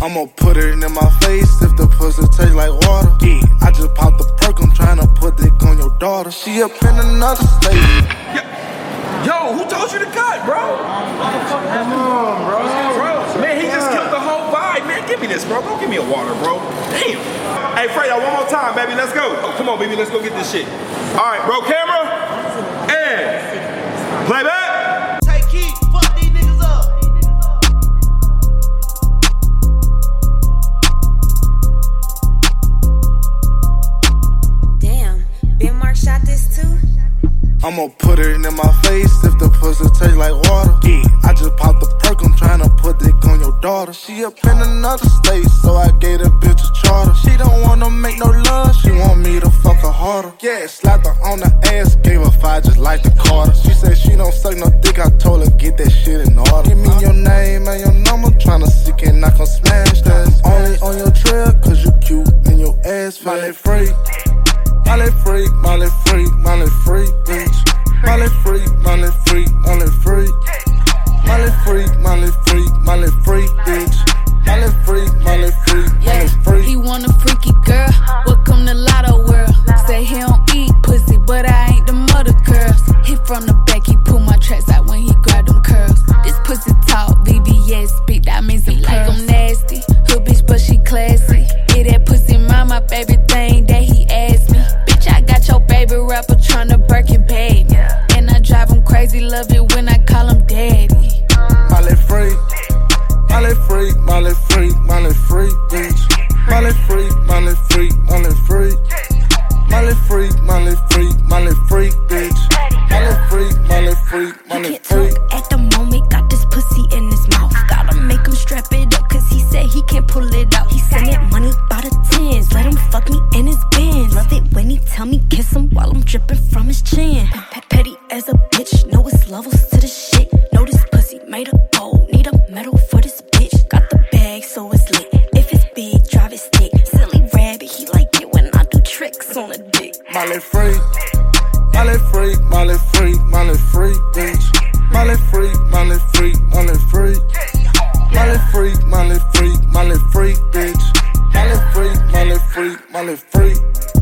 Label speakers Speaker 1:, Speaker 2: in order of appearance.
Speaker 1: I'ma put it in my face if the pussy taste like water. Yeah. I just popped the perk, I'm tryna put dick on your daughter. She up in another state.
Speaker 2: Yo, who told you to cut, bro? Come on, bro. bro. Man, he just killed the whole vibe. Man, give me this, bro. Go give me a water, bro. Damn. Hey, Fredo, one more time, baby. Let's go. Oh, come on, baby. Let's go get this shit. All right, bro. Camera. And play back.
Speaker 1: I'ma put it in my face if the pussy taste like water. Yeah. I just popped the perk, I'm tryna put dick on your daughter. She up in another state, so I gave the bitch a charter. She don't wanna make no love, she want me to fuck her harder. Yeah, slapped her on the ass, gave her five just like the Carter. She said she don't suck no dick, I told her get that shit in order. Give me your name and your number, tryna see can I can smash that. Only on your trail, cause you cute and your ass fat. Molly free. Molly freak, Molly freak, Molly freak, bitch. Molly freak, Molly freak, Molly freak. Molly freak, Molly freak, Molly freak, bitch. Molly freak, Molly freak, Molly freak.
Speaker 3: he want a freaky girl. Welcome to Lotto World. Say he don't eat pussy, but I ain't the mother girls. Hit from the back, he pull my tracks out when he grab them curls. This pussy talk, VVS, big love it when I call him daddy.
Speaker 1: Molly freak, Molly freak, Molly freak, Molly freak, bitch. Molly freak, Molly freak, Molly freak. Molly freak, Molly freak, Molly freak, bitch. Molly freak, Molly freak, Molly freak.
Speaker 4: at the moment, got this pussy in his mouth. Gotta make him strap it up, cause he said he can't pull it out. He send it money by the tens, let him fuck me in his Benz. Love it when he tell me kiss him while I'm dripping from his chin. Pussy made of gold, need a medal for this bitch. Got the bag, so it's lit. If it's big, drive it stick. Silly rabbit, he like it when I do tricks on a dick.
Speaker 1: Molly freak, Molly freak, Molly freak, Molly freak, bitch. Molly freak, Molly freak, Molly freak. Molly freak, Molly freak, Molly freak, bitch. Molly freak, Molly freak, Molly freak.